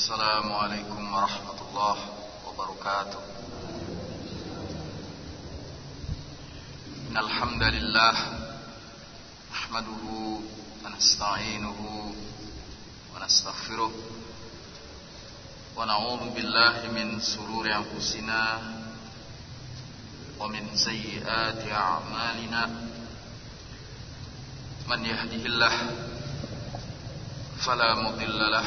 السلام عليكم ورحمة الله وبركاته إن الحمد لله نحمده ونستعينه ونستغفره ونعوذ بالله من سرور أنفسنا ومن سيئات أعمالنا من يهده الله فلا مضل له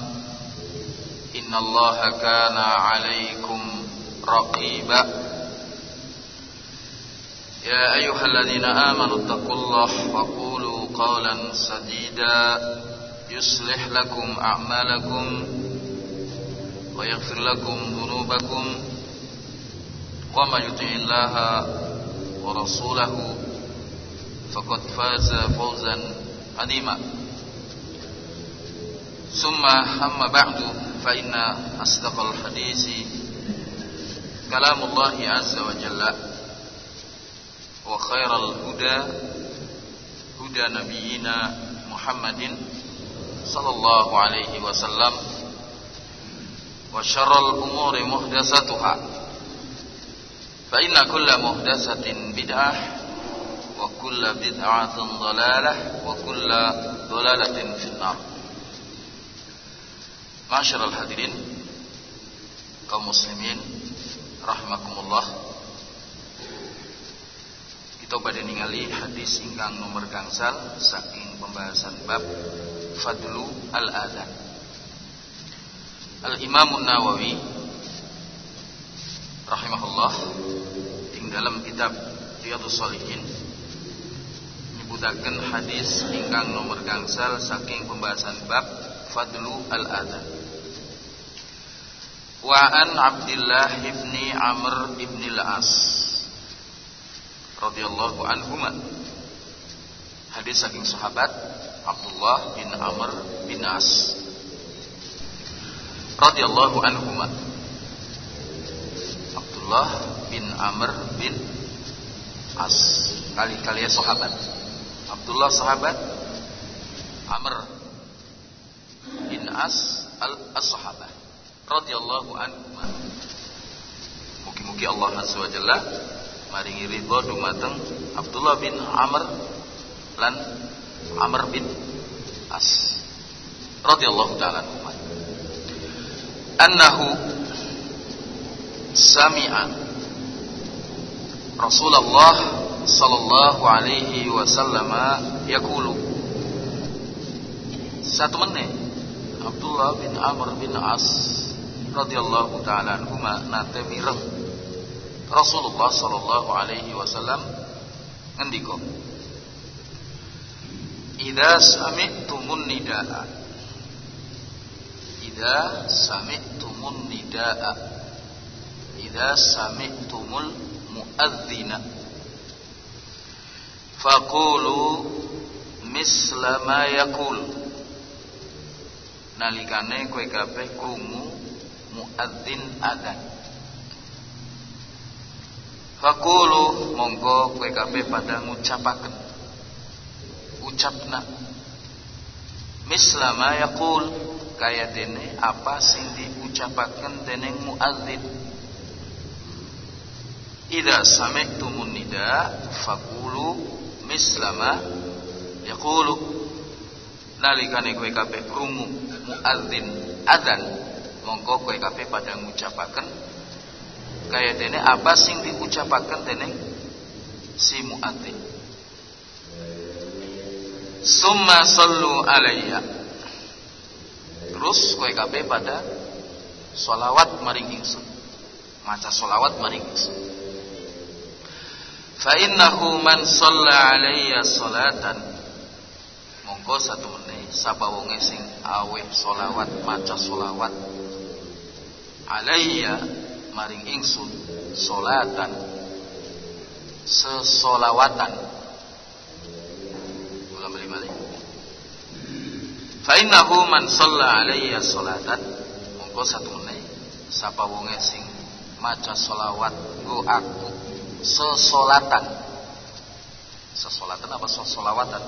إن الله كان عليكم رقيبا. يا أيها الذين آمنوا اتقوا الله وقولوا قولا سديدا. يصلح لكم أعمالكم ويغفر لكم ذنوبكم ومن يطع الله ورسوله فقد فاز فوزا عظيما. ثم أما بعد. فإن أصدق الحديث كلام الله عز وجل. وخير الهدى هدى نبينا محمد صلى الله عليه وسلم. وشر الأمور محدثاتها. فإن كل محدثة بدعة وكل بدعة ضلالة وكل ضلالة في النار. Masyarul hadirin kaum muslimin rahimakumullah. Kita pada ningali hadis ingkang nomor gangsal saking pembahasan bab fadlu al-adan Al-Imam Nawawi rahimahullah ing dalam kitab Riyadhus Shalihin nyebutaken hadis ingkang nomor gangsal saking pembahasan bab fadlu al-adan Wa an Abdullah ibn Amr ibn al-As radhiyallahu anhuma. Hadis saking sahabat Abdullah bin Amr bin As radhiyallahu anhuma. Abdullah bin Amr bin As kali-kali sahabat. Abdullah sahabat Amr bin As al-sahabat radhiyallahu anhu. Mugi-mugi Allah azza wa jalla maringi ridho dumateng Abdullah bin Amr lan Amr bin As radhiyallahu taala anhu. Annahu sami'a Rasulullah sallallahu alaihi wasallam yaqulu Satu menit Abdullah bin Amr bin As radhiyallahu taala anhuma nate mireng. Rasulullah sallallahu alaihi wasallam ngendika Idza sami'tumun nidaa. Idza sami'tumun nidaa. Idza sami'tumul muadzina. Faqulu misla ma yaqul. Nalikane kowe kabeh krungu muadzin adzan. Fakulu monggo kowe kabeh pada ngucapaken. Ucapna. Mislama yaqul kaya dene apa sing diucapaken dening muadzin? Idza sami'tumun nida fakulu mislama yaqulu. Nalikane kowe kabeh krungu muadzin adzan mongko kowe kabeh pada ngucapaken. Kaya dene apa sing diucapaken dening si muadzin summa sallu alayya. Terus kowe kabeh pada solawat maring ingsun. Maca solawat maring ingsun. Fa innahu man shalla alayya salatan. Mongko satu meneh sapa wonge sing aweh solawat maca solawat alayya maring ingsun solatan sesolawatan. Ulang balik balik. Fa man shalla alayya salatan mongko satu meneh sapa wonge sing maca solawat go aku sesolatan. Sesolatan apa sesolawatan?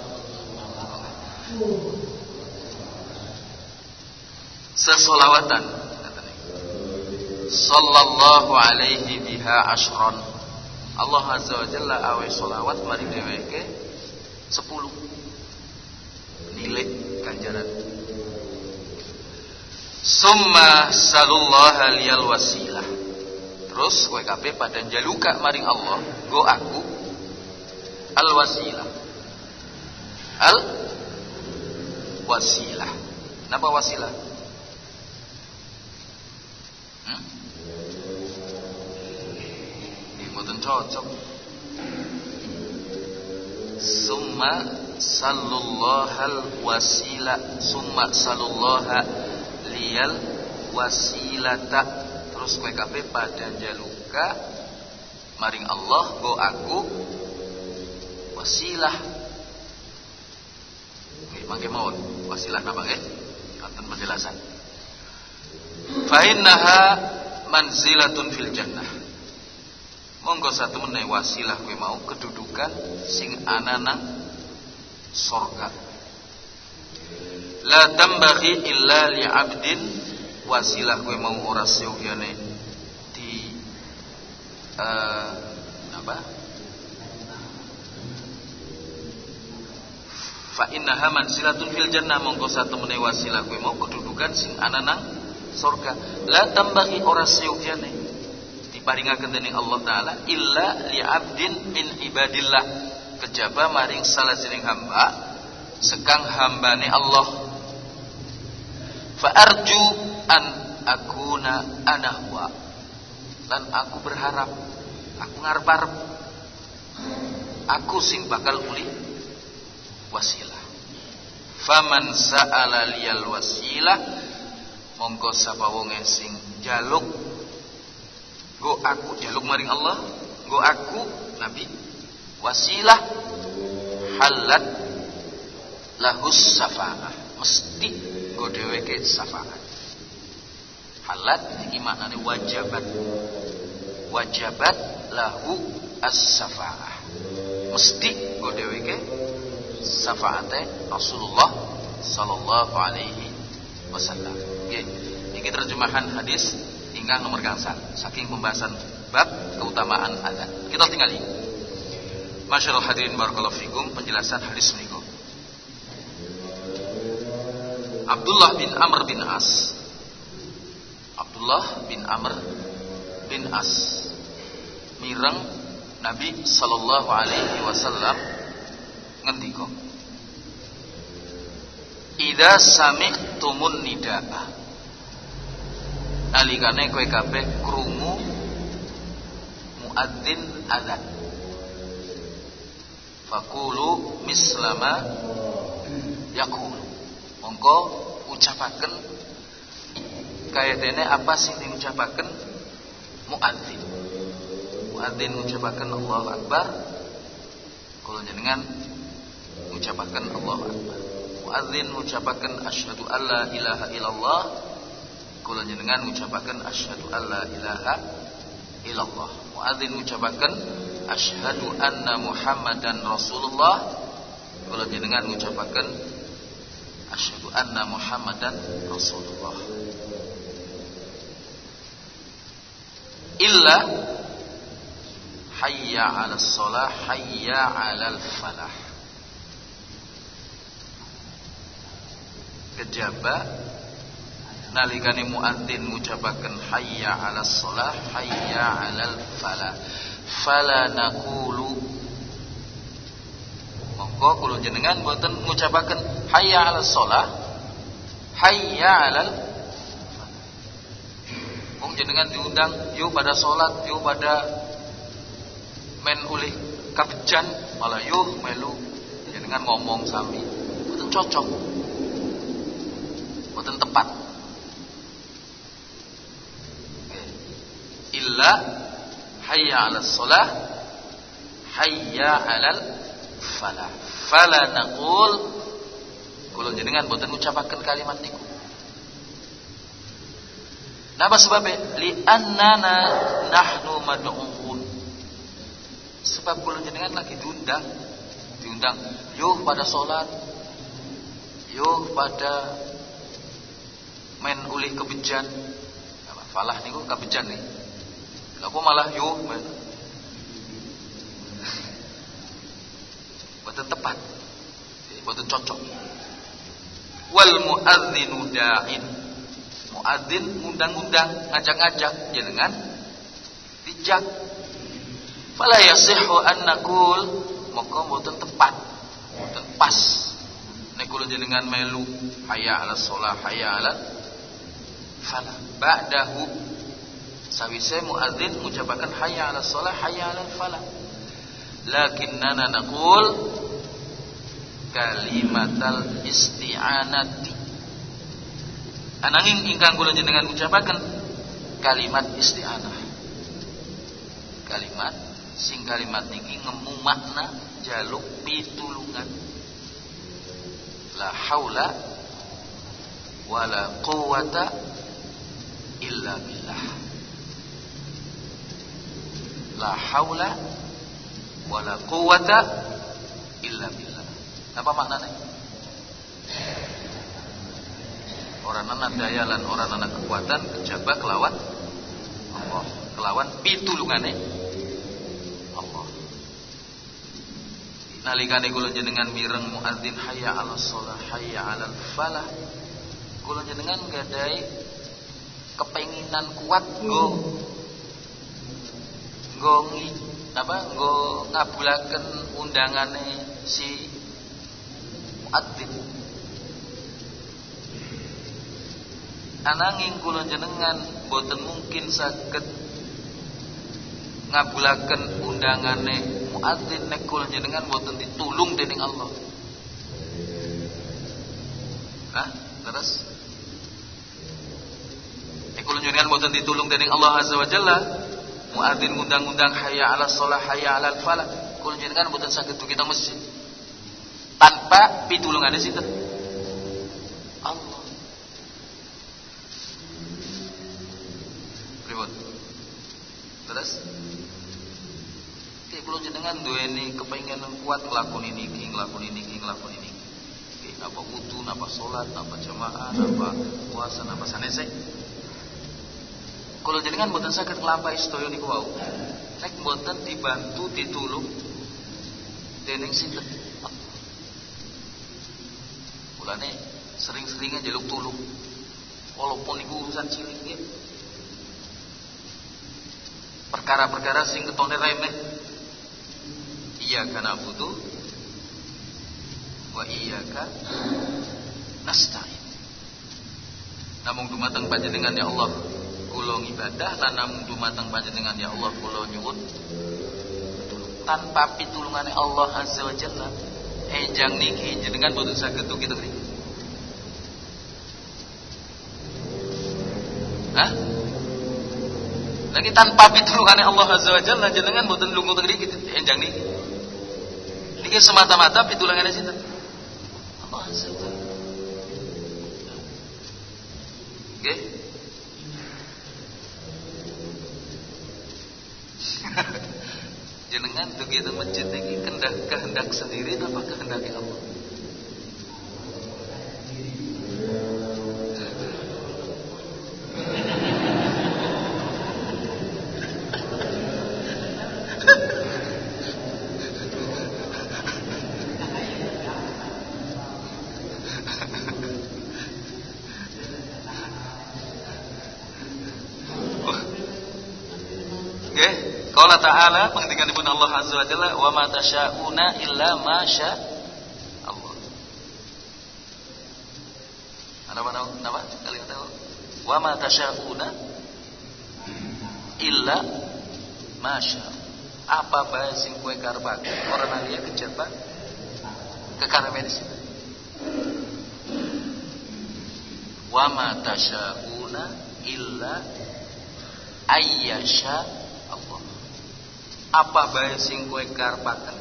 Sesolawatan sallallahu alaihi biha ashron. Allah azza wa jalla awe solawat mari dheweke 10 nilai ganjaran. Summa sallallahu liyal wasilah. Terus kabeh pada jaluka maring Allah go aku al wasilah. Al wasilah. Napa wasilah mboten cocok. Summa sallullahal wasila. Summa sallullaha liyal wasilata. Terus kabeh pada jaluka maring Allah go aku wasilah. Oke, mangke wasilah napa nggih? Wonten penjelasan. Fa innaha manzilatun fil jannah. Monggo satu meneh wasilah mau kedudukan sing anana sorga. La tambaghi illa li abdin. Wasilah kowe mau ora seuhyane di uh, apa? Fa innaha manzilatun fil jannah. Monggo satu meneh wasilah mau kedudukan sing anana sorga la tambaghi ora seuhyane diparingaken dening Allah taala illa li abdin min ibadillah. Kejaba maring salah sining hamba sekang hambane Allah. Fa arju an akuna ana huwa. Dan aku berharap aku ngarep-arep aku sing bakal uli wasilah. Faman sa'ala liyal wasilah monggo sapa wonge sing jaluk. Go aku jaluk maring Allah go aku nabi. Wasilah halat lahus safa'ah mesti go dheweke safa'ah halat iki maknane wajabat. Wajabat lahu as-safa'ah mesti go dheweke syafaate Rasulullah sallallahu alaihi wasallam nggih iki terjemahan hadis ingkang nomor gangsal saking pembahasan bab keutamaan adzan. Kita tinggali. Masyaallah hadirin barakallahu fikum penjelasan hadis menika. Abdullah bin Amr bin As. Abdullah bin Amr bin As mireng Nabi sallallahu alaihi wasallam ngendika Idza sami'tumun nidaa. Nalikane kowe kabeh krungu muadzin adzan. Fakulu mislama yakul mongko ucapaken. Kaya dene apa sing diucapaken muadzin. Muadzin ucapaken Allahu akbar. Kula jenengan ucapaken Allahu akbar muadzin ucapaken asyhadu alla ilaha illallah. Kula jenengan ngucapaken asyhadu alla ilaha illallah. Muadzin ngucapaken asyhadu anna muhammadan rasulullah. Kula jenengan ngucapaken asyhadu anna muhammadan rasulullah. Illa hayya 'alas shalah hayya 'alal falah kejaba. Nalikane muadzin ngucapaken hayya 'alas shalah hayya 'alal falah fala naqulu. Monggo kula jenengan boten ngucapaken hayya 'alas shalah hayya 'alal Wong jenengan diundang yuk pada salat yuk pada men ulih kabejan malah yuk melu. Jenengan ngomong sami boten cocok boten tepat illa hayya 'alas shalah hayya 'alal falah. Fala naqul kula jenengan boten ngucapaken kalimat niku. Napa sebabnya? Li annana nahnu mad'uun. Sebab kula jenengan lagi diundang, diundang, yuk pada salat, yuk pada main ulih kebejan. Falah niku kebejan nih. Apa malah yo Boten tepat. Boten cocok. Wal muadzinu da'in. Muadzin ngundang-undang, ngajak-ngajak jenengan bijak. Fala yasihhu an naqul maka boten tepat. Boten pas. Nek kula jenengan melu hayya 'ala shalah hayya 'ala fala ba'dahu Sawise muadzin mengucapkan hayya 'ala shalah hayya 'ala falah. Lakinnana naqul kalimatal isti'anati. Ananging ingkang kula jenengan ucapaken kalimat isti'anah. Kalimat sing kalimat niki ngemu makna jaluk pitulungan. La haula wala quwata illa billah la haula wala quwata illa billah. Apa maknanya? Orang anak daya lan orang anak kekuatan kejaba kelawan Allah. Kelawan pitulungane Allah. Nalikane kula jenengan mireng muadzin hayya 'ala shalah hayya 'alal falah. Kula jenengan gadai kepenginan kuat go nggo apa nggo ngabulaken undangane si muadzin ananging kula jenengan boten mungkin saged ngabulaken undangane muadzin nek kula jenengan boten ditulung dening Allah Hah? Terus? Nek kula jenengan boten ditulung dening Allah Azza wa Jalla. Muadzin ngundang-undang hayya 'ala shalah hayya 'alal falah kula jenengan mboten saged kita masjid. Tanpa pitulungane sinten? Allah. Pripun? Terus? Ki kula jenengan duweni kepengin kuat nglakoni niki nglakoni niki nglakoni niki. Apa wudu napa salat napa jamaah napa puasa napa sanese kalau jenengan mboten saged nglampahi sedaya niku wau. Nek mboten dibantu ditulung dening sinten? Mulane sering-seringnya jaluk tulung. Walaupun niku urusan cilik nggih. Perkara-perkara sing ketone remeh. Iya kana butuh wa iyyaka nasta'in. Namun dumateng panjenengan ya Allah kula ibadah lan namung dumateng panjenengan ya Allah kula nyuwun. Tanpa pitulungane Allah azza wa jalla. Enjang niki jenengan boten saged kita mriki Hah? Lagi tanpa pitulungane Allah azza wa jalla jenengan boten lungo teng mriki enjang niki. Niki semata-mata pitulungane sinten? Allah azza wa jalla. Okay? Jenengan begitu masjid ini kehendak kehendak sendiri apa kehendak Allah taala pengendikanipun Allah azza wa jalla wa ma tasyauna illa ma sya Allah. Apa nama? Kalian tahu? Wa ma tasyauna illa ma sya. Apa bae sing kowe karepake? Ora nalia kejaba kekarepe di situ. Wa ma tasyauna illa ayyasha. Apa bae sing kowe karepaken?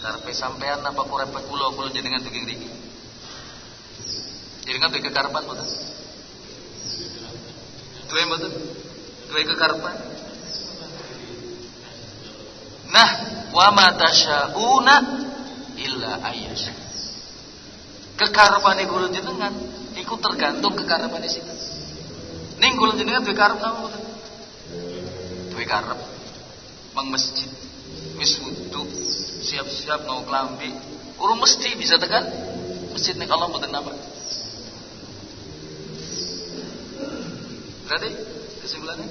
Karepe sampean apa karepe kula kula jenengan dugi ngriki? Jenengan duwe kekarepan mboten? Duwe mboten? Duwe kekarepan? Nah, wa ma tasyauna illa ayyasha. Kekarepane kula jenengan iku tergantung kekarepane sinten. Ning kula jenengan duwe karep napa mboten? Duwe karep mang masjid wis wudu siap-siap mau kelambi urung mesti bisa tekan masjid ning Allah mboten napa Berarti kesimpulannya?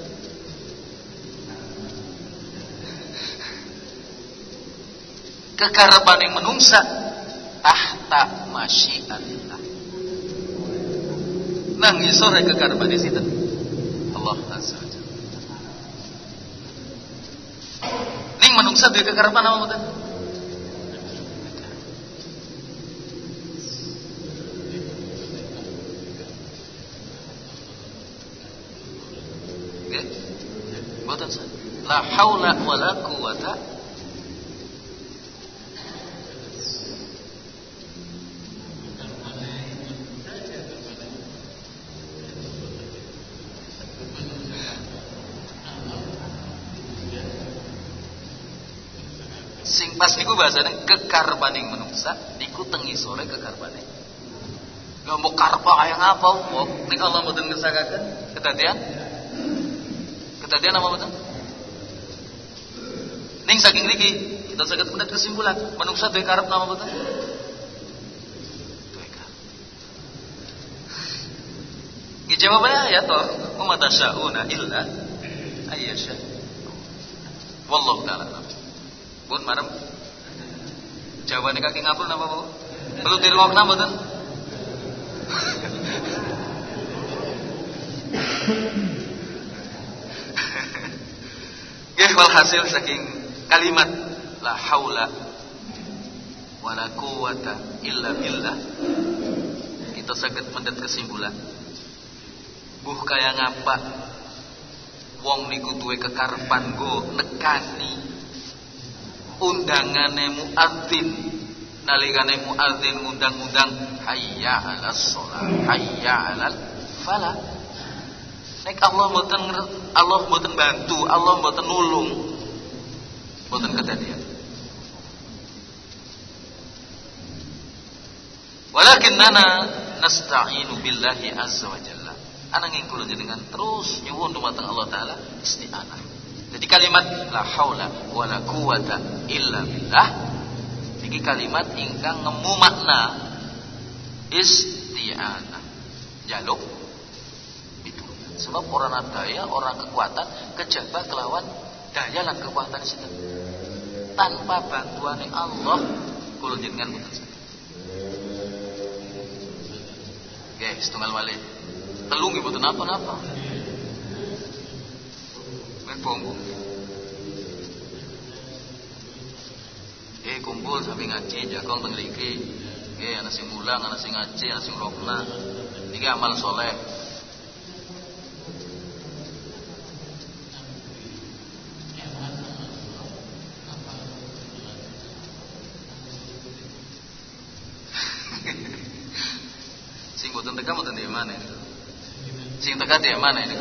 Kekarepan yang menungsa. Tahta masyiatillah nang isore kekarepan sinten Allah azza wa jalla ning menungsa duwe kekarepan apa mboten Nggih. Mboten sa. La haula wala quwata sing pas niku bahasane kekarbaning menungsa niku tengi sore kekarbaning Gak mau karpa ayang apa wong ning Allah mboten ngersakaken kedadian kedadian apa mboten ning saking niki kita saged pendet kesimpulan menungsa duwe karep napa mboten duwe karep. Nggih jawabannya ya toh. Wa ma tasyauna illa ayyasha wallahu taala. Pun marem. Jawabannya kaki ngapul napa, Bu? Perlu dirungokna mboten? Nggih walhasil saking kalimat la haula wala quwata illa billah. Kita saged mendet kesimpulan. Buh kaya ngapa wong niku duwe kekarepan go nekani undangane muadzin. Nalikane muadzin ngundang-undang hayya 'alas shalah hayya 'alal falah. Nek Allah mboten Allah mboten bantu Allah mboten nulung mboten kedadian. Walakinnana nasta'inu billahi azza wa jalla. Ananging kula jenengan terus nyuwun dumateng Allah taala isti'anah jadi kalimat la haula wala quwata illa billah iki kalimat ingkang ngemu makna isti'anah. Jaluk itu. Sebab orang daya, orang kekuatan kejaba kelawan daya lan kekuatan situ. Tanpa bantuan Allah kula jenengan mboten saged. Nggih, setunggal malih. Telu nggih mboten napa-napa. Men bongo. Eh kumpul sambil ngaji jagong teng mriki. Nggih ana sing mulang, ana sing ngaji, ana sing rokna. Niki amal soleh. sing boten teka boten di mana? Sing teka di mana ini?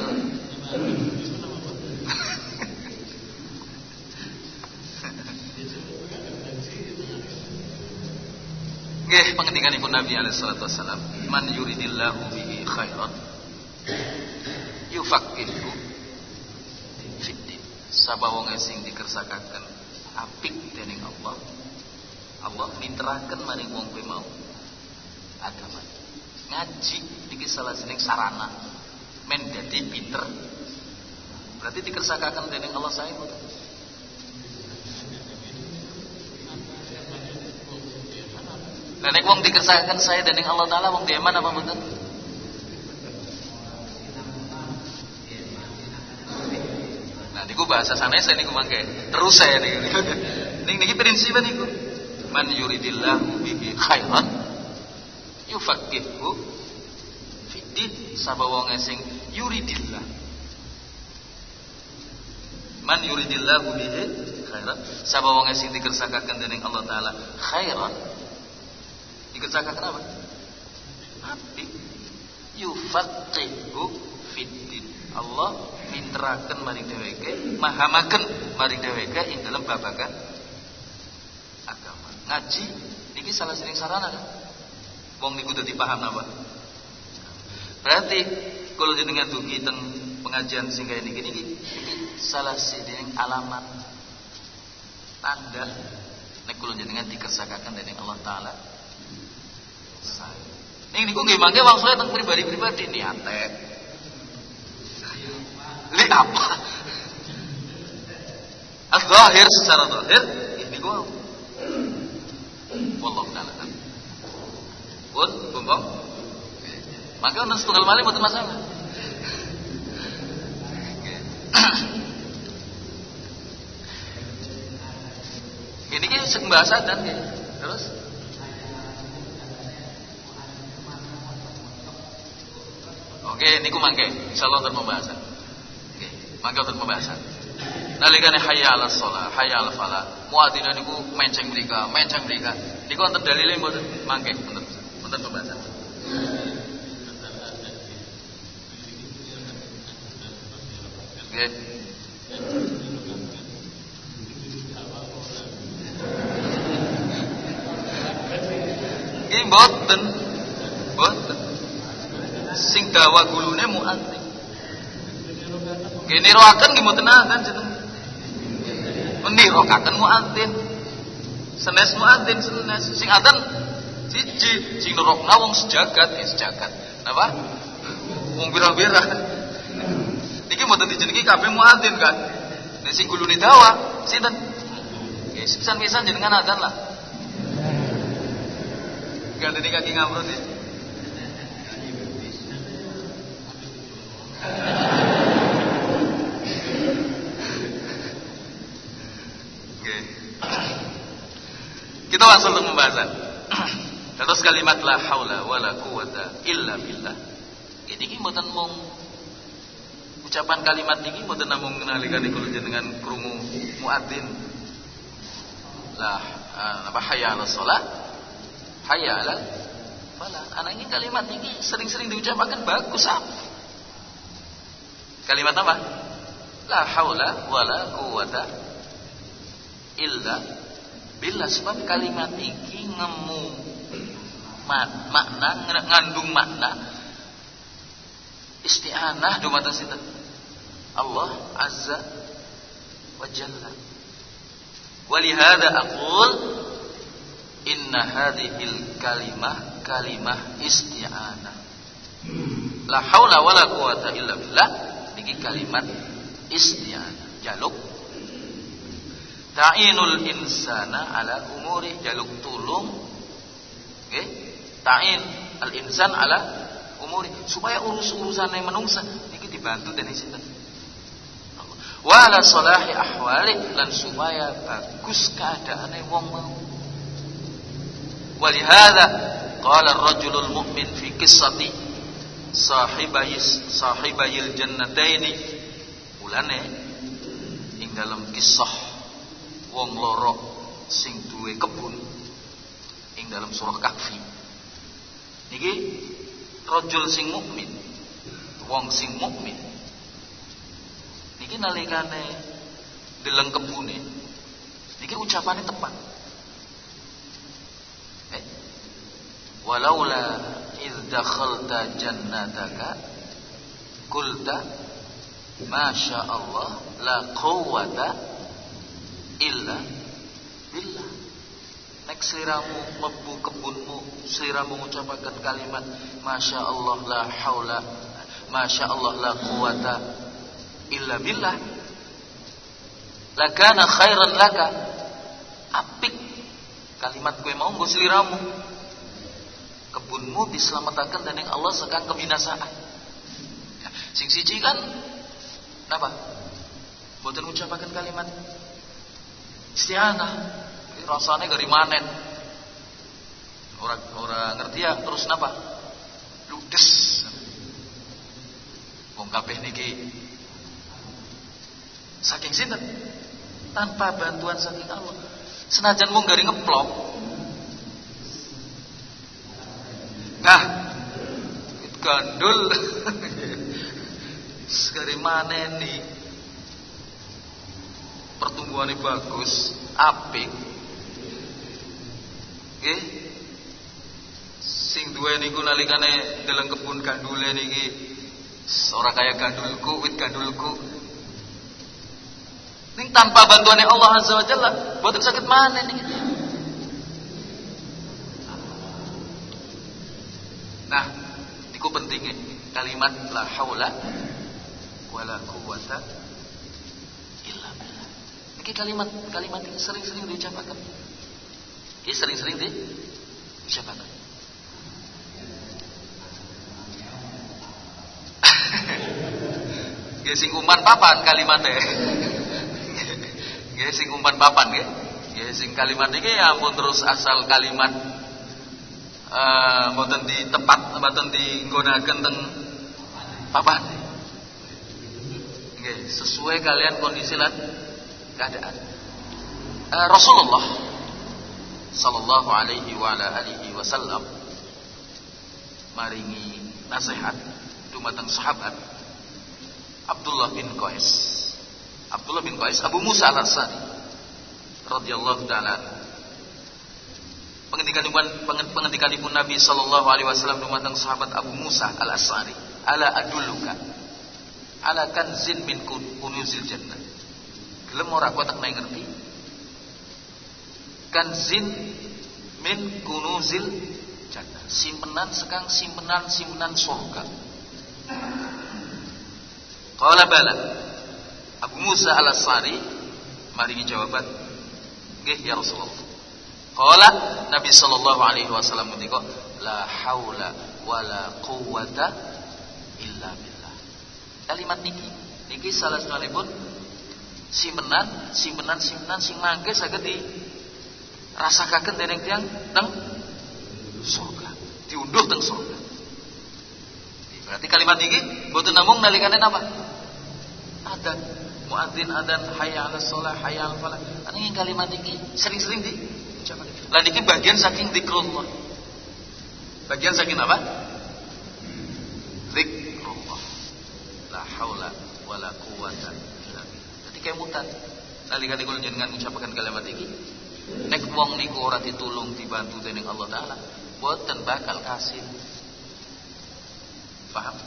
Nggih pengendikanipun Nabi alaihi salatu wasallam, "Man yuridillahu bihi khairan yufaqihu fiddin." Sabab wong sing dikersakaken apik dening Allah, Allah miteraken maring wong kuwi mau agama. Ngaji iki salah sarana men dadi pinter Berarti dikersakakan dening Allah saya Nah, nek wong dikersakakan saya dening Allah taala wong dieman apa mboten? Nah, niku bahasa sanes niku mangke. Terus saya niku. Ning niki prinsip niku. Man yuridillahu bihi khairan yufaqihu fiddin sapa wong sing yuridillah. Man yuridillahu bihi khairan sapa wong sing dikersakaken dening Allah taala khairan dikersakaken apa? Api yufaqihu fiddin. Allah minteraken maring dheweke, mahamaken maring dheweke ing dalam babagan agama. Ngaji niki salah satu sarana kan? Wong niku dadi paham apa? Berarti kalau jenengan dugi teng pengajian sing kaya niki niki salah siji alamat tanda nek kula jenengan dikersakaken dening Allah taala. Ning niku nggih mangke wong saleh teng pribadi-pribadi niate. Li apa? Al-zahir secara zahir ini gua. Wallahu taala. Pun, bumbong. Maka untuk setunggal malih buat masalah. Ini kan sing dan terus Oke, niku mangke insyaallah untuk pembahasan. Oke, mangke untuk pembahasan. Nalikane hayya 'alas shalah, hayya 'alal falah. Muadzin niku menceng mrika, menceng mrika. Niku wonten dalile mboten mangke wonten wonten pembahasan. Oke. Ini mboten. Mboten. Sing dawa gulune muadzin. Nggih niroaken nggih mboten azan jeneng. Menirokaken muadzin. Senes muadzin senes sing adzan siji sing nirokna wong sejagat ya sejagat. Napa? Wong bira-bira. Niki mboten dijenengi kabeh muadzin kan. Nek sing gulune dawa sinten? Nggih pisan-pisan jenengan adzan lah. Gak ada kaki ngamrut ya. Oke. Kita langsung ke pembahasan. Terus kalimat la haula wala quwata illa billah. Ini ki mboten mung ucapan kalimat niki mboten namung nalikan kula jenengan krungu muadzin. Lah apa hayya 'alas shalah hayya falah. Anak ini kalimat ini sering-sering diucapkan bagus apa? Kalimat apa? La haula wala quwata illa billah. Sebab kalimat iki ngemu makna ngandung makna isti'anah dumateng sinten Allah azza wa jalla. Walihada aqul inna hadhil kalimah kalimah isti'anah. La haula wala quwata illa billah niki kalimat isti'anah jaluk. Ta'inul insana ala umuri jaluk tulung. Nggih ta'in al insan ala umuri. Supaya urus-urusan yang menungsa. Niki dibantu dening sinten? Wa ala salahi ahwali lan supaya bagus keadaane wong mau. Walihada qala ar-rajulul mu'min fi qissati sahibayis sahibayil jannataini ulane ing dalam kisah wong loro sing duwe kebun ing dalam surah kahfi. Niki rajul sing mukmin wong sing mukmin. Niki nalikane deleng kebune. Niki ucapane tepat. Eh walaula dakhalta jannataka qulta masya Allah la quwwata illa billah. Nek sliramu mlebu kebunmu sliramu mengucapkan kalimat masya Allah la haula masya Allah la quwata illa billah. Lakana khairan laka. Apik. Kalimat kue mau nggo sliramu kebunmu diselamatkan dan yang Allah sekang kebinasaan. Sing siji kan napa boten ucapaken kalimat isti'anah. Rasanya dari manen orang orang ngerti ya terus napa ludes. Wong kabeh niki saking sinten? Tanpa bantuan saking Allah. Senajan mung gari ngeplok nah gandul. Sekali mana nih pertumbuhannya bagus apik. Nggih. Sing duwe niku nalikane dalam kebun gandule niki. Ora kaya gandulku wit gandulku. Ning tanpa bantuan Allah azza wa jalla boten sakit mana niki nah niku pentingnya kalimat la haula wala quwata illa billah niki kalimat kalimat ini sering-sering diucapkan ini sering-sering diucapkan Nggih sing umpan papan kalimatnya. Nggih sing umpan papan nggih. Nggih sing kalimat iki ya ampun terus asal kalimat mboten di tempat mboten dinggonaken teng papan. Nggih, sesuai kalian kondisi lan keadaan. Uh, Rasulullah sallallahu alaihi wa ala alihi wasallam maringi nasihat dumateng sahabat Abdullah bin Qais. Abdullah bin Qais Abu Musa Al-Ansari radhiyallahu taala pengendikan ibu Nabi sallallahu alaihi wasallam dumateng sahabat Abu Musa Al-Ansari ala adulluka. Ala kanzin min kunuzil jannah. Gelem ora kok tak ngerti? Kanzin min kunuzil jannah. Simpenan sekang simpenan simpenan surga Qala bala. Abu Musa al-Asari maringi jawaban, "Nggih ya Rasulullah." Qala Nabi sallallahu alaihi wasallam ngendika, "La haula wala quwwata illa billah." Kalimat niki niki salah pun simenan, simenan, simenan sing mangke saged di rasakaken dening tiyang teng surga. Diunduh teng surga. Berarti kalimat niki mboten namung nalikane napa? adan muadzin adan hayya 'ala shalah hayya 'ala falah ini kalimat ini sering-sering di lah ini bagian saking zikrullah. Bagian saking apa? Zikrullah. La haula wala quwata illa billah. Ketika mutan nalikane kula jenengan ngucapaken kalimat ini nek wong niku ora ditulung dibantu dening Allah taala boten bakal kasih paham?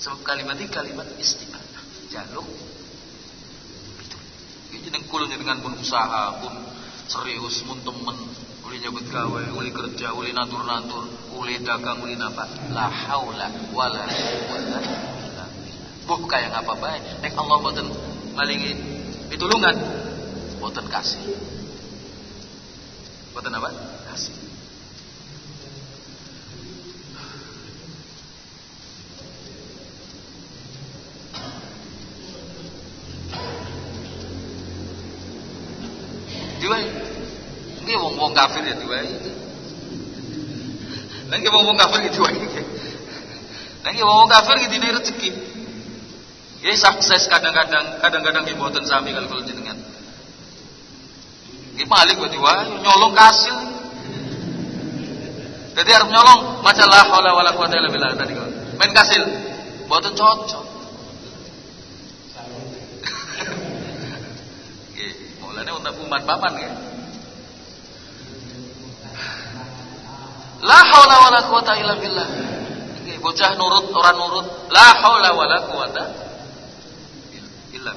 Sebab kalimat ini kalimat istiqamah jaluk. Itu. Ini jeneng kula dengan pun usaha pun serius mun temen. Uli nyebut gawe uli kerja uli natur-natur uli dagang uli napa. La haula wala quwwata illa billah. Kaya ngapa bae nek Allah boten malingi pitulungan boten kasih. Boten apa kasih diwai. Wong-wong kafir ya diwai. Lah nggih wong-wong kafir ya diwai. Lah nggih wong-wong kafir iki dine rezeki. Ya sukses kadang-kadang kadang-kadang nggih mboten sami kalau jenengan. Nggih malik kok diwai nyolong kasil. Jadi arep nyolong majalah wala wala quwata illa billah tadi kok. Main kasil. Mboten cocok. Mulane untuk umat papan ya. La haula wala quwata illa billah. Bocah nurut orang nurut. La haula wala quwata illa billah.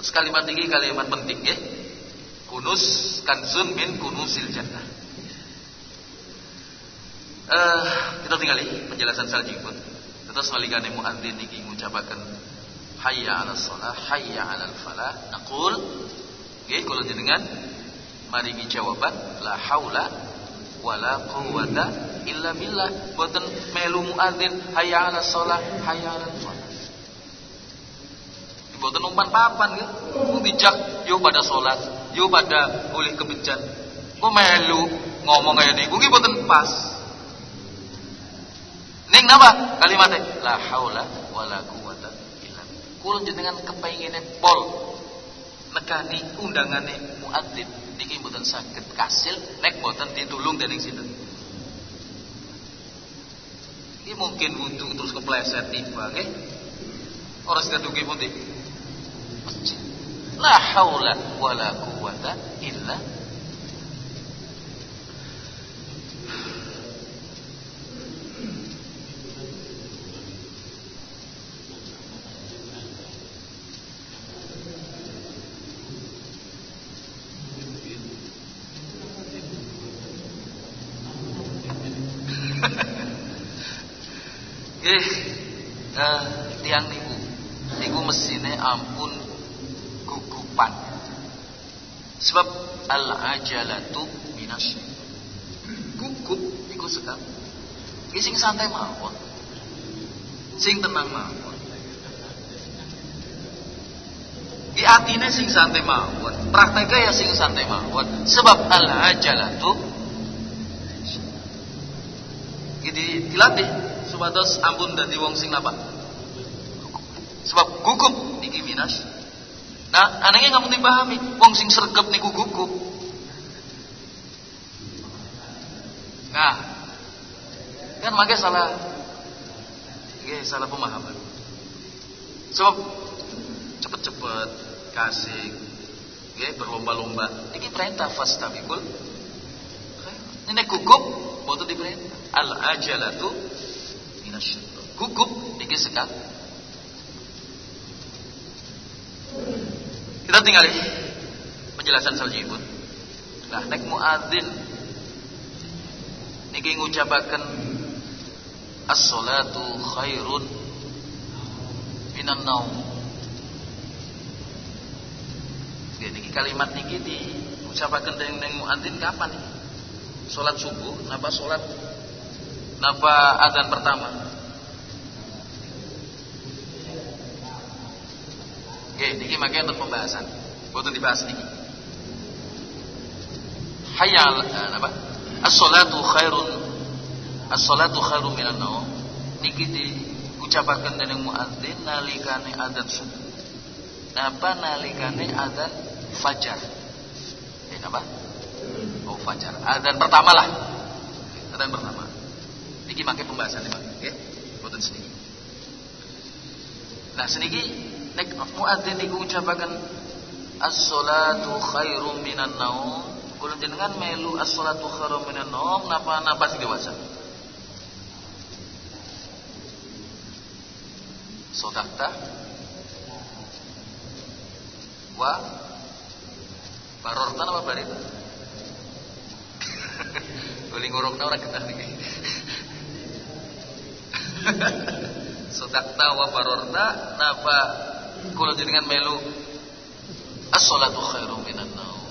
Kalimat ini kalimat penting ya. Kunus kanzun min kunusil jannah. Uh, kita tinggali penjelasan selanjutnya. terus walikane muadzin niki ngucapaken hayya 'alas shalah hayya 'alal falah naqul nggih kula jenengan maringi jawaban. La haula wala quwata illa billah. Boten melu muadzin. Hayya 'alas shalah hayya 'alal falah boten umpan papan gitu wong dijak yo pada salat yo pada boleh kebejan kok melu ngomong kayak niku ki boten pas. Ning napa kalimatnya la haula wala quwata illa kula jenengan kepengine pol. Nekani undangane muadzin niki mboten saged kasil nek mboten ditulung dening sinten? Ini mungkin wudu terus kepleset tiba nggih. Ora sida dugi putih La haula wala quwata illa Eh, uh, tiang niku, niku mesine ampun gugupan. Sebab al-ajalatu minasy. Gugup iku sekam. Iki santai mawon. Sing tenang mawon. Di atine sing santai mawon, prakteknya ya sing santai mawon. Sebab al-ajalatu jadi dilatih supados ampun dadi wong sing napa? Sebab gugup iki minas Nah, anehnya nggak mungkin pahami. Wong sing sergap niku gugup. Nah, kan makanya salah, ya salah pemahaman. Sebab cepet-cepet kasih, ya berlomba-lomba. Ini perintah fastabikul. Ini gugup, butuh diperintah. Al ajalatu. Ini sekat. Kita tinggal penjelasan selanjutnya. Nah, nek muadzin niki ngucapaken as-salatu khairun minan naum. Niki kalimat niki diucapaken dening muadzin kapan nih? Salat subuh napa salat napa azan pertama? Oke, niki makanya untuk pembahasan. Boten dibahas niki. Hayya eh, apa? As-salatu khairun As-salatu khairun minan naum. Niki diucapaken dening muadzin nalikane adzan subuh. Napa nalikane adzan fajar. Eh napa? Oh fajar. Adzan pertama lah. Adzan pertama. Niki make pembahasan Pak. Nggih. Boten sedikit. Nah seniki nek muadzin ucapaken as-salatu khairum minan naum. Kula jenengan melu as-salatu khairum minan naum napa napa sing dewasa Sodakta wa barorta apa barita Uli ngurungna ora ketah niki Sodakta wa barorta napa kalau jenengan melu as-salatu khairum minan naum.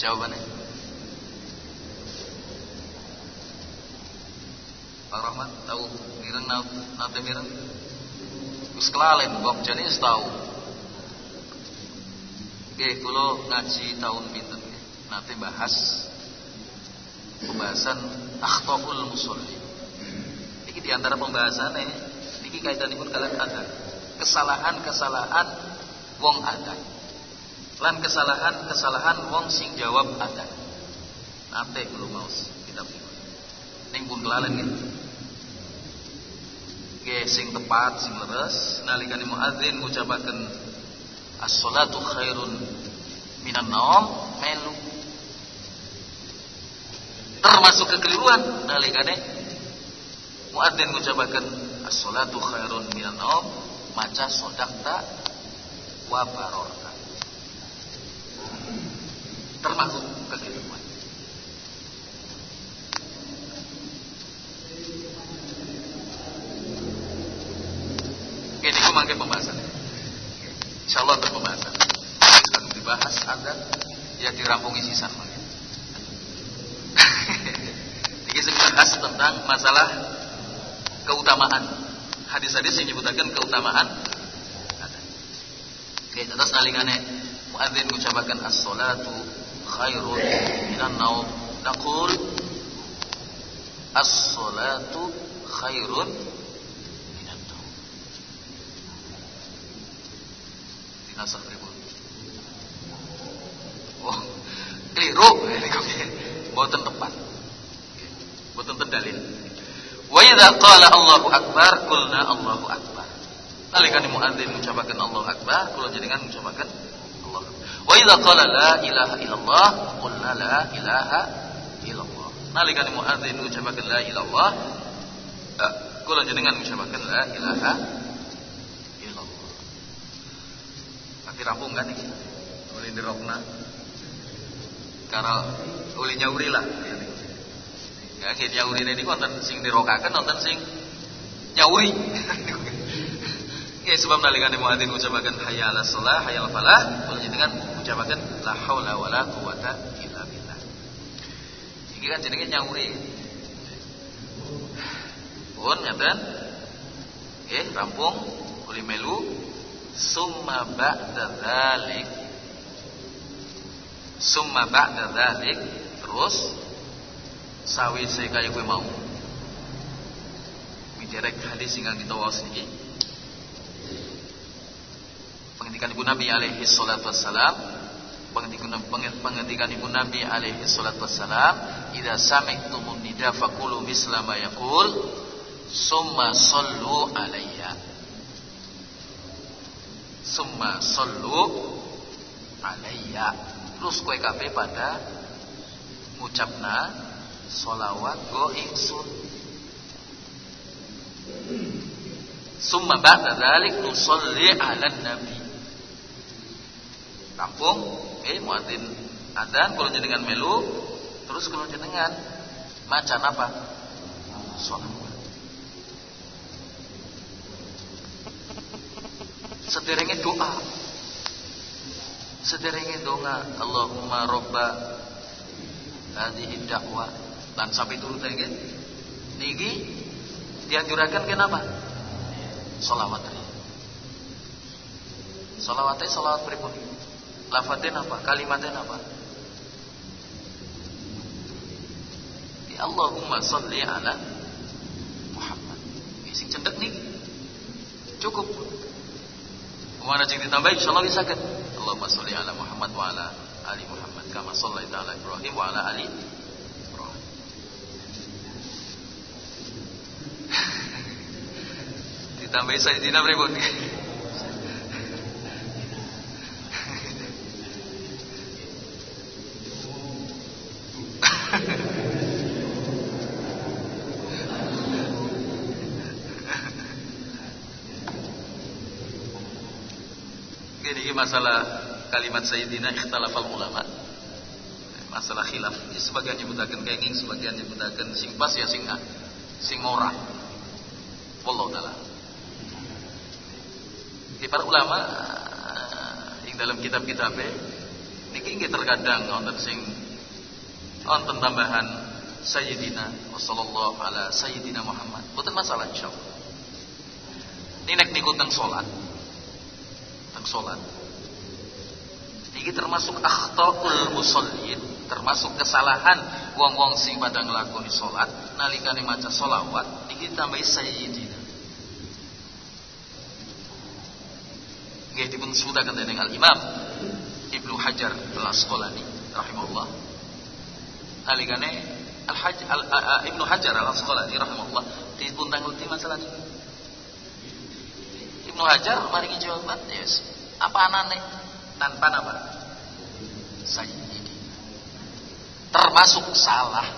Jawabannya? Pak Rahmat tahu? Mireng nate mireng wis kelalen bab jane wis tahu Oke, kalau ngaji tahun pinten nanti bahas pembahasan akhtaul musolli. Ini di antara pembahasannya Iki kaitanipun kalian ada kesalahan-kesalahan wong ada. Lan kesalahan-kesalahan wong sing jawab ada. Nate belum mau kita Ning pun kelalen gitu. Oke, sing tepat, sing leres nalikane muadzin ngucapaken as-salatu khairun minan naum melu. Termasuk kekeliruan nalikane muadzin ngucapaken as-salatu khairun minan naum maca sodakta wa barorta termasuk kehidupan ini gue makin pembahasan insya Allah untuk pembahasan. Akan dibahas ada ya dirampungi sisa Jadi kita bahas tentang masalah keutamaan. Hadis-hadis yang menyebutkan keutamaan. Oke, terus nalikane muadzin mengucapkan as-salatu khairun minan naum. Naqul as-salatu khairun minan naum. Dinasah pripun? Oh, keliru. Boten tepat. Boten terdalil. Wa idza qala Allahu akbar qulna Allahu akbar. Nalikane muadzin mengucapkan Allahu akbar, kula jenengan mengucapkan Allah. Wa idza qala la ilaha illallah qulna la ilaha illallah. Nalikane muadzin mengucapkan la ilallah, eh, kula jenengan mengucapkan la ilaha illallah. Tapi rampung kan iki? Ulin dirokna. Karena ulin nyauri lah. Ya, nyauri ini konten sing dirokakan, nonton sing nyauri. Ya sebab nalikane muadzin ucapaken hayya 'alas shalah, hayya 'alal falah, kula dengan ucapaken la haula wala quwata illa billah. Iki kan jenenge nyauri. Pun ngaten. Eh, rampung uli melu summa ba'da dzalik summa ba'da dzalik terus sawise kaya kowe mau. Miderek hadis sing kita waos niki pengendikan ibu Nabi alaihi salatu wassalam. Pengendikan ibu Nabi alaihi salatu wassalam idza sami'tumun nida faqulu misla ma yaqul summa sallu alayya summa sallu alayya terus kowe kabeh pada ngucapna solawat go ingsun summa ba'da dzalik nusalli 'alan nabi. Kampung eh muadzin adzan kalau jenengan melu terus kalau jenengan macan apa? Solawat sederenge doa. Sederenge doa. Allahumma robba hadhihi dakwah dan sampai turun tadi niki dianjurkan kenapa? Solawat solawatnya solawat pripun? Lafadznya apa? Kalimatnya apa? Ya Allahumma salli ala Muhammad. Sing cendek nih cukup. Ke mana jika ditambah insyaallah bisa kan? Allahumma salli ala Muhammad wa ala ali Muhammad kama sallaita ala Ibrahim wa ala ali Ibrahim ditambah Sayyidina pripun Ini masalah kalimat Sayyidina ikhtalafal ulama. Masalah khilaf. Ya, sebagian nyebutakan kenging, sebagian nyebutakan sing pas ya sing sing ora. Wallahu taala. Di para ulama yang dalam kitab-kitab niki nggih terkadang wonten sing wonten tambahan Sayyidina sallallahu ala Sayyidina Muhammad. Boten masalah insyaallah. Ini nek niku teng salat tentang sholat. Ini termasuk akhtaul musallin, termasuk kesalahan wong-wong sing pada ngelakoni sholat, nalikane maca sholawat, ini tambahi sayyidina. Nggih dipun sebutaken dening Al Imam Ibnu Hajar Al Asqalani rahimahullah. Nalikane Al Haj Al Ibnu Hajar Al Asqalani rahimahullah dipun tanggulti masalah ini. Ibnu Hajar maringi jawaban yes. Apa anane tanpa apa? Sayyidi. Termasuk salah.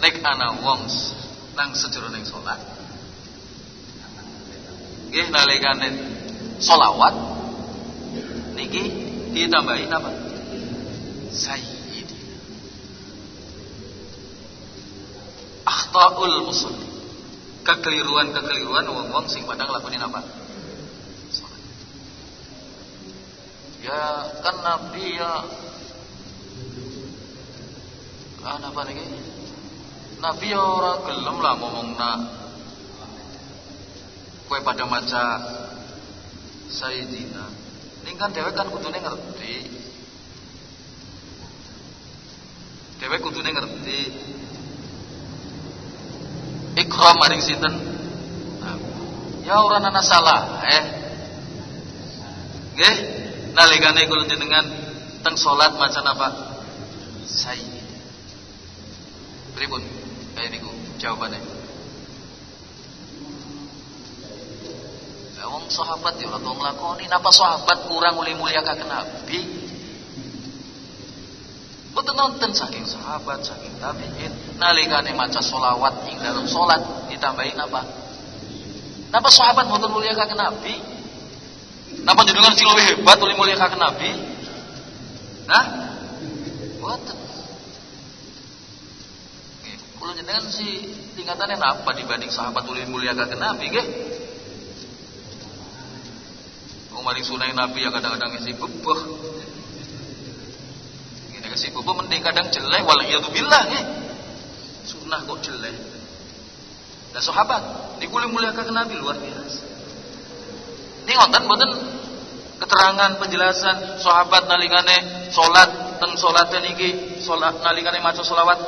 Nek ana wong nang sejroning salat. Nggih nalikane solawat niki ditambahin apa? Sayyidina akhtaul Muslim. kekeliruan-kekeliruan wong-wong sing pada ngelakuin apa? Ya kan nabi ya. Kan apa niki? Nabi ya orang gelem lah ngomong nak. Kue pada maca Sayyidina. Ini kan dewek kan kudune ngerti. Dewek kudune ngerti. Ikram maring sinten? Ya ora ana salah, eh. Nggih, nalikane kula jenengan teng salat maca napa? Sayyid. Pripun? Kayak niku jawabannya. Ya wong sahabat ya ora nglakoni napa sahabat kurang mulai mulia kakek Nabi? Betul nonton saking sahabat, saking tabiin, nalikane maca solawat ing dalam solat ditambahin apa? Napa sahabat betul mulia kakek Nabi? Napa jenengan sing luwih hebat oleh mulia kakek Nabi? Nah, betul. Kalau jenengan si tingkatannya apa dibanding sahabat ulil mulia kakek Nabi, nggih? Maring sunai Nabi yang kadang-kadang isi bebeh. Ini isi bebeh mending kadang jelek wal billah nggih. Sunah kok jelek. Dan sahabat niku mulia kakek Nabi luar biasa. Ini ngoten mboten keterangan penjelasan sahabat nalikane salat teng salate niki salat nalikane maca selawat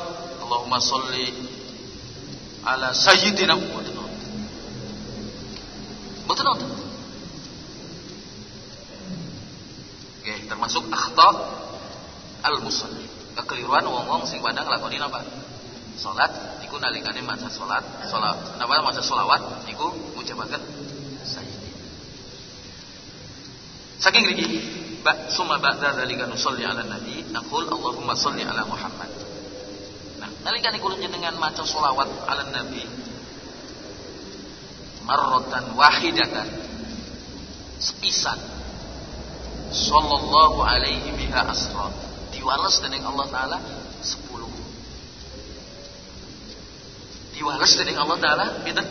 Allahumma salli ala sayyidina Muhammad. Betul betul. Oke, termasuk akhta al musalli. Kekeliruan wong-wong sing pada nglakoni apa? Salat niku nalikane maca salat, salat napa maca selawat niku ngucapaken sayyidina. Saking riki, ba summa ba'da dzalika nusalli ala nabi, naqul Allahumma salli ala Muhammad. Nalika niku jenengan maca selawat ala Nabi marratan wahidatan sepisan sallallahu alaihi biha asra. Diwales dening Allah taala 10 diwales dening Allah taala pinten?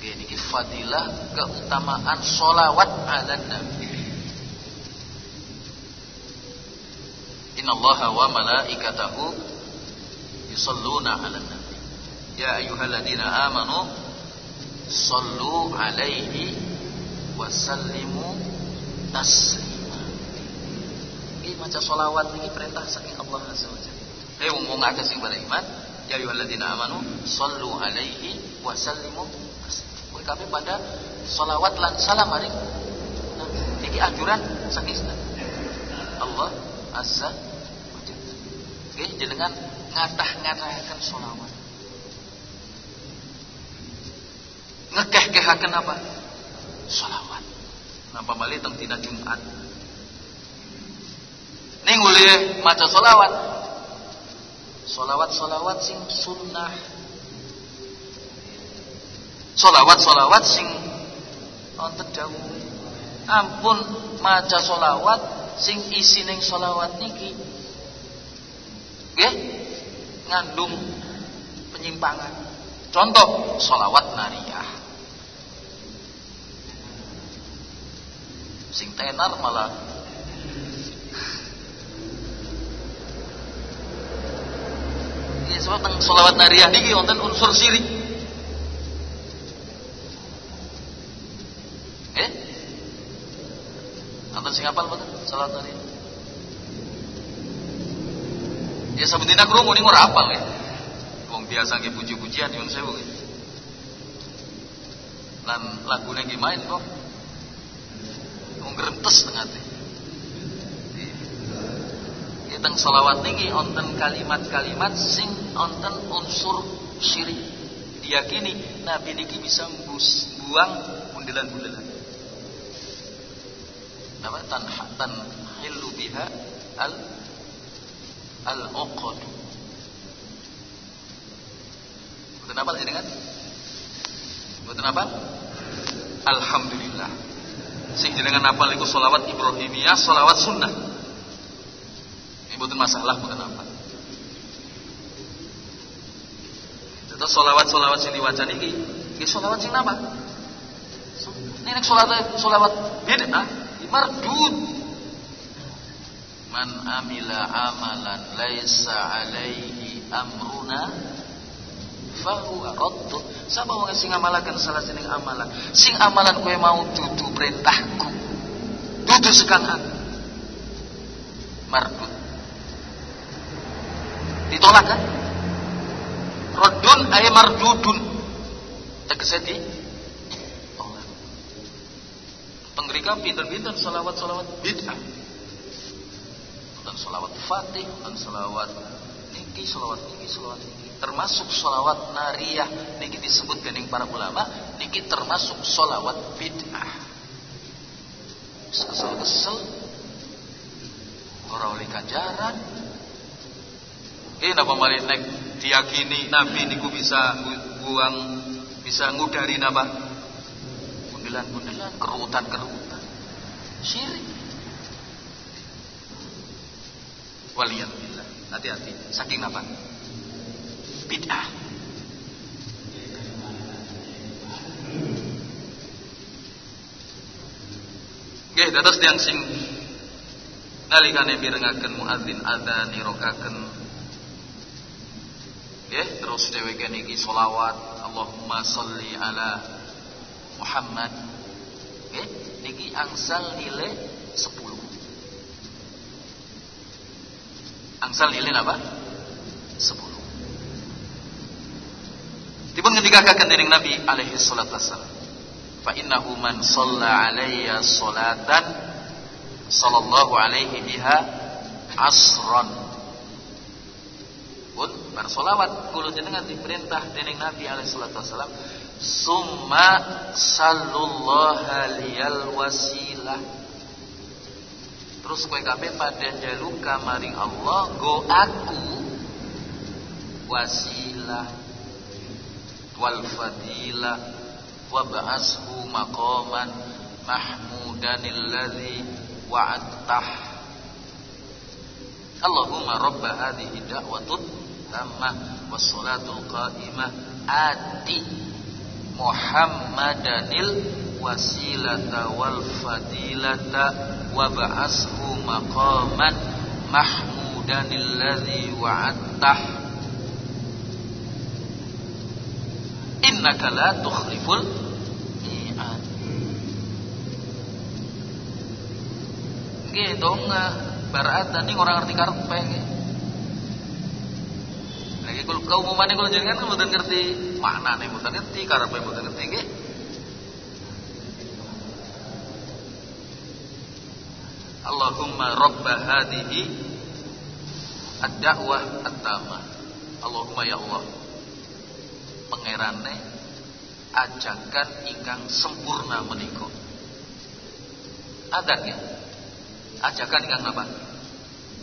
10 ini fadilah keutamaan solawat ala Nabi. Innallaha wa malaikatahu yusalluna 'alan nabi. Ya ayyuhalladzina amanu sallu 'alaihi wa sallimu taslima. Iki maca selawat iki perintah saking Allah Azza wa Jalla. Eh wong wong akeh sing pada iman, ya ayyuhalladzina amanu sallu 'alaihi wa sallimu taslima. Kabeh pada selawat lan salam maring iki anjuran saking Allah Azza Oke, jenengan ngatah-ngatahaken solawat. Ngekeh-kehaken apa? Solawat. Napa malih teng dina Jumat. Ning ulih maca solawat. Solawat-solawat sing sunnah. Solawat-solawat sing wonten dawuh. Ampun maca solawat sing isi ning solawat niki ya ngandung penyimpangan contoh solawat nariyah sing tenar malah ya sebab tentang solawat nariyah ini wonten unsur sirik eh Anten sing apal betul salawat nariyah Ya sabuntina krungu ning ora apal ya. Wong biasa nggih puji-pujian nyuwun sewu. Lan lagune nggih main kok. Wong grentes tengah teh. Teng selawat niki wonten kalimat-kalimat sing wonten unsur syirik. Diyakini Nabi niki bisa buang bundelan-bundelan. Nama tan tan hilu biha al al-uqad. Betul apa jenengan? Betul apa? Alhamdulillah. Sing jenengan apa iku selawat Ibrahimiyah, selawat sunnah. Ini betul masalah betul apa? Terus selawat-selawat sing diwaca niki, iki selawat sing apa? Ini salat salawat bid'ah mardud. Man amila amalan laisa alaihi amruna fahuwa raddu. Sapa wong sing ngamalaken salah sing amalan. Sing amalan kowe mau dudu perintahku. Dudu sekang aku. Ditolak kan? Raddun ay mardudun. Tegese di pinter-pinter salawat-salawat bid'ah. Dan salawat fatih, dan salawat niki, salawat niki, salawat niki termasuk sholawat nariyah. Niki disebut dening para ulama niki termasuk sholawat bid'ah. Kesel-kesel. Ora oleh ganjaran. Ini napa malih nek diyakini nabi niku bisa buang bisa ngudari napa? Bundelan-bundelan kerutan-kerutan. Syirik. Waliyadillah hati-hati. Saking apa bid'ah. Nggih, dados tiyang sing nalikane mirengaken muadzin adzan nirokaken nggih terus dheweke niki selawat Allahumma sholli ala Muhammad nggih niki angsal nilai 10 angsal nilai apa? 10 Dipun ngendikaken dening Nabi alaihi salatu wassalam. Fa innahu man shalla alayya salatan sallallahu alaihi biha asran. Pun bersolawat kulo jenengan diperintah dening Nabi alaihi salatu wassalam summa sallallahu liyal wasilah. Terus kowe kabeh pada jaluka maring Allah go aku wasilah wal fadilah wa ba'ashu maqaman mahmudan alladhi wa'adtah Allahumma rabb hadhihi da'watut tammah was salatul qa'imah ati Muhammadanil wasilata wal fadilata wa ba'ashu maqaman mahmudanil ladzi wa'adtah innaka la tukhliful mi'ad nggih dong barat ning orang ngerti karepe nggih. Lagi kalau kau mau mana kalau jangan kan mboten ngerti maknane mboten ngerti karepe mboten ngerti nggih. Allahumma rabba hadhihi ad-da'wah at-tamah. Allahumma ya Allah pangerane ajakan ingkang sempurna menika. Adat ya. Ajakan ingkang apa?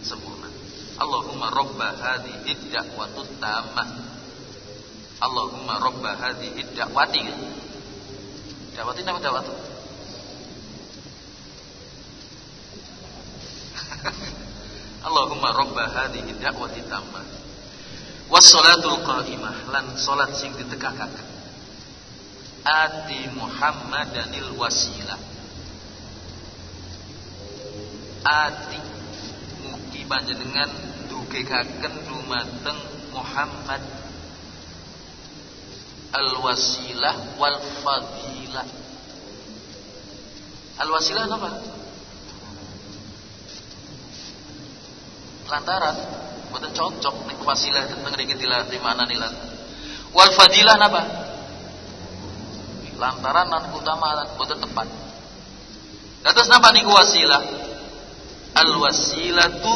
Sempurna. Allahumma robba hadhihi da'watut tammah. Allahumma robba hadhihi da'wati. Da'wati nama da'watu? Allahumma robba hadhihi da'wati tammah wassalatul qa'imah lan salat sing ditegakaken ati Muhammadanil wasilah ati mugi panjenengan dugekaken dumateng Muhammad al wasilah wal fadilah al wasilah apa lantaran Mboten cocok nek wasilah tentang mriki di mana nilah. Wal fadilah napa? Lantaran nan utama mboten tepat. Dados napa niku wasilah? Al wasilatu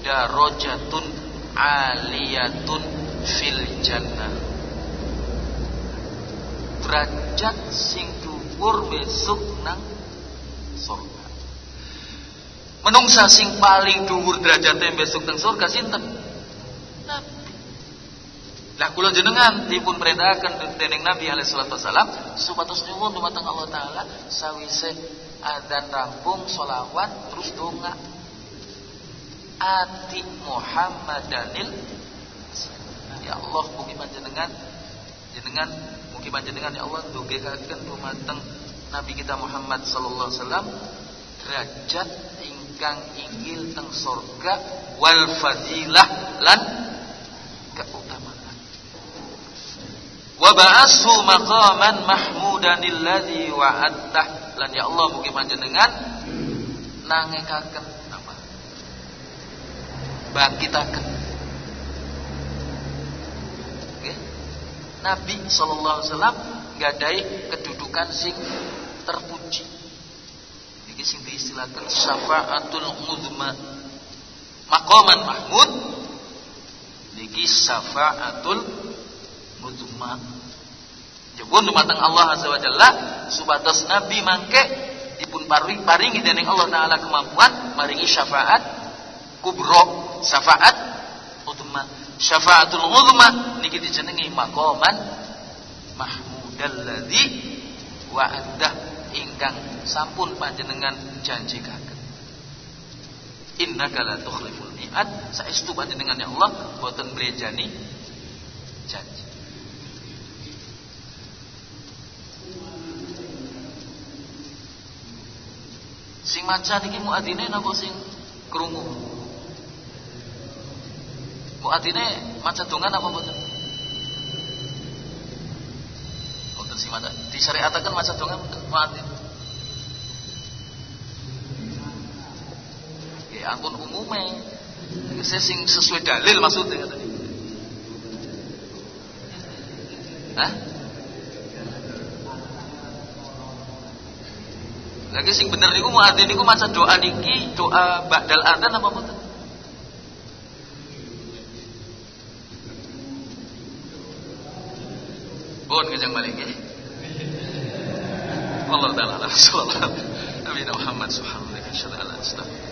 darajatun aliyatun fil jannah. Derajat sing dhuwur besok nang surga. Menungsa sing paling dhuwur derajate besok teng surga sinten? Nabi. Lah kula jenengan dipun perintahaken dening Nabi alaihi salatu wasalam supados nyuwun dumateng Allah taala sawise adzan rampung selawat terus donga. Ati Muhammadanil Ya Allah mugi panjenengan jenengan mugi panjenengan ya Allah ndongekaken dumateng Nabi kita Muhammad sallallahu alaihi wasallam derajat ingkang inggil teng surga wal fadilah lan. Wa ba'asu maqaman mahmudan wa'adtah lan ya Allah mugi panjenengan nangekaken apa? Bangkitaken. Okay. Nabi sallallahu alaihi wasallam gadai kedudukan sing terpuji. Iki sing diistilahkan syafaatul mudma. Maqaman mahmud niki syafaatul mudma. Jebun dumateng Allah Azza wa Jalla supados nabi mangke dipun paring paringi dening Allah taala kemampuan maringi syafaat kubro syafaat utma syafaatul uzma niki dijenengi maqaman mahmudalladzi wa'adah ingkang sampun panjenengan janjikaken innaka la tukhliful mi'ad saestu panjenengan ya Allah boten brejani janji Sing maca niki muadzine napa sing krungu? Muadzine maca donga napa mboten? Mboten sing maca. Disyariataken maca donga mboten muadzin. Ya ampun umume. Saya sing sesuai dalil maksudnya tadi. Hah? Lagi sing bener niku muadzin niku maca doa niki, doa ba'dal adzan apa mboten? Pun kejang balik nggih. Allah taala alaihi Nabi Muhammad sallallahu alaihi wasallam.